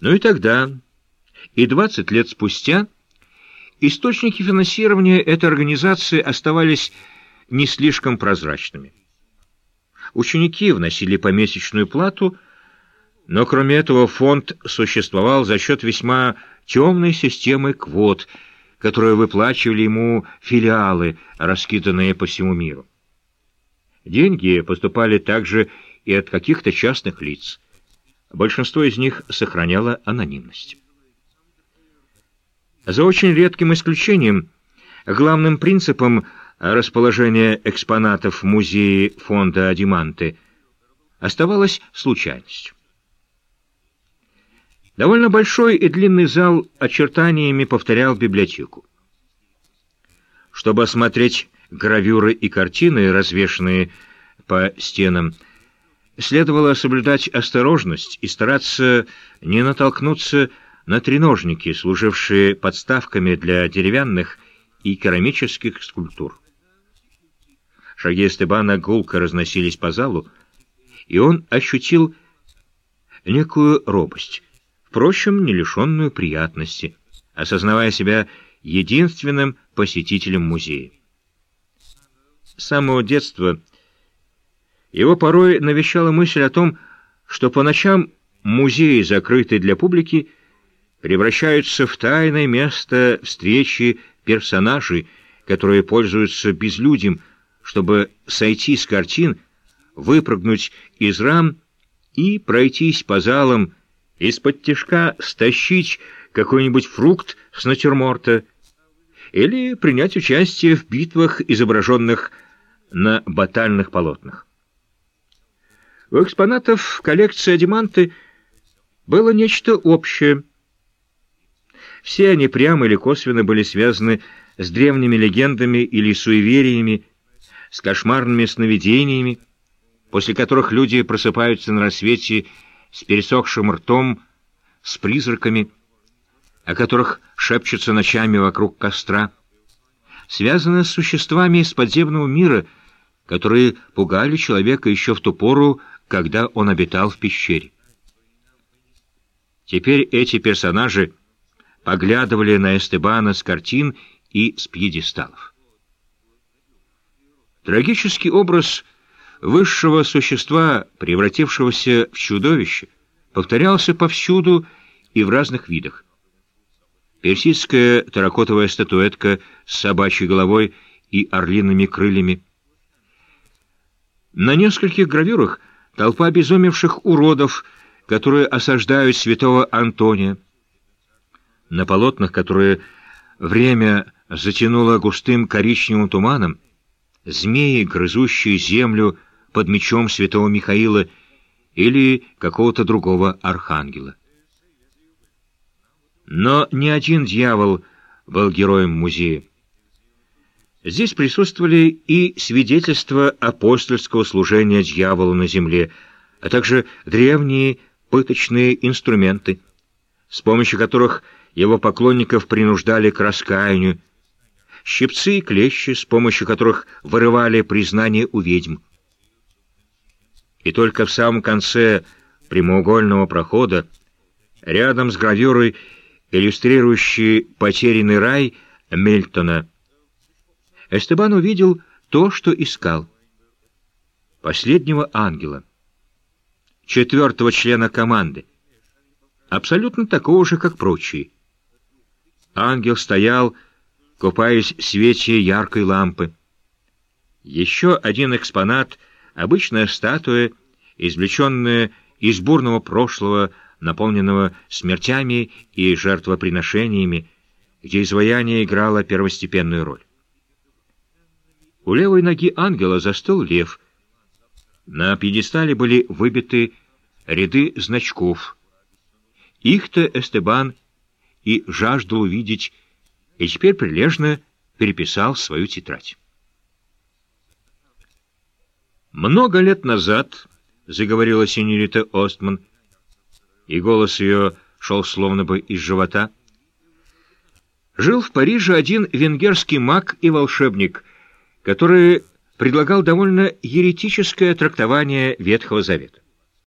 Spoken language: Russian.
Но и тогда, и 20 лет спустя, источники финансирования этой организации оставались не слишком прозрачными. Ученики вносили помесячную плату, но кроме этого фонд существовал за счет весьма темной системы квот, которые выплачивали ему филиалы, раскиданные по всему миру. Деньги поступали также и от каких-то частных лиц. Большинство из них сохраняло анонимность. За очень редким исключением, главным принципом расположения экспонатов в музее фонда Адиманты оставалась случайность. Довольно большой и длинный зал очертаниями повторял библиотеку. Чтобы осмотреть гравюры и картины, развешанные по стенам, следовало соблюдать осторожность и стараться не натолкнуться на треножники, служившие подставками для деревянных и керамических скульптур. Шаги Эстебана гулко разносились по залу, и он ощутил некую робость, впрочем, не лишенную приятности, осознавая себя единственным посетителем музея. С самого детства его порой навещала мысль о том, что по ночам музеи, закрытые для публики, превращаются в тайное место встречи персонажей, которые пользуются безлюдем, чтобы сойти с картин, выпрыгнуть из рам и пройтись по залам, из-под тяжка стащить какой-нибудь фрукт с натюрморта или принять участие в битвах, изображенных на батальных полотнах. У экспонатов коллекции Адиманты было нечто общее. Все они прямо или косвенно были связаны с древними легендами или суевериями, с кошмарными сновидениями, после которых люди просыпаются на рассвете с пересохшим ртом, с призраками, о которых шепчутся ночами вокруг костра, связаны с существами из подземного мира, которые пугали человека еще в ту пору, когда он обитал в пещере. Теперь эти персонажи поглядывали на Эстебана с картин и с пьедесталов. Трагический образ высшего существа, превратившегося в чудовище, повторялся повсюду и в разных видах. Персидская терракотовая статуэтка с собачьей головой и орлиными крыльями. На нескольких гравюрах толпа обезумевших уродов, которые осаждают святого Антония. На полотнах, которые время затянуло густым коричневым туманом, змеи, грызущие землю под мечом святого Михаила или какого-то другого архангела. Но ни один дьявол был героем музея. Здесь присутствовали и свидетельства апостольского служения дьяволу на земле, а также древние пыточные инструменты, с помощью которых его поклонников принуждали к раскаянию, щипцы и клещи, с помощью которых вырывали признание у ведьм. И только в самом конце прямоугольного прохода, рядом с гравюрой, иллюстрирующей потерянный рай Мильтона, Эстебан увидел то, что искал. Последнего ангела. Четвертого члена команды. Абсолютно такого же, как прочие. Ангел стоял, купаясь в свете яркой лампы. Еще один экспонат — обычная статуя, извлеченная из бурного прошлого, наполненного смертями и жертвоприношениями, где изваяние играло первостепенную роль. У левой ноги ангела застыл лев. На пьедестале были выбиты ряды значков. Их-то Эстебан и жаждал увидеть, и теперь прилежно переписал свою тетрадь. «Много лет назад», — заговорила синьорита Остман, и голос ее шел словно бы из живота, «жил в Париже один венгерский маг и волшебник — который предлагал довольно еретическое трактование Ветхого Завета.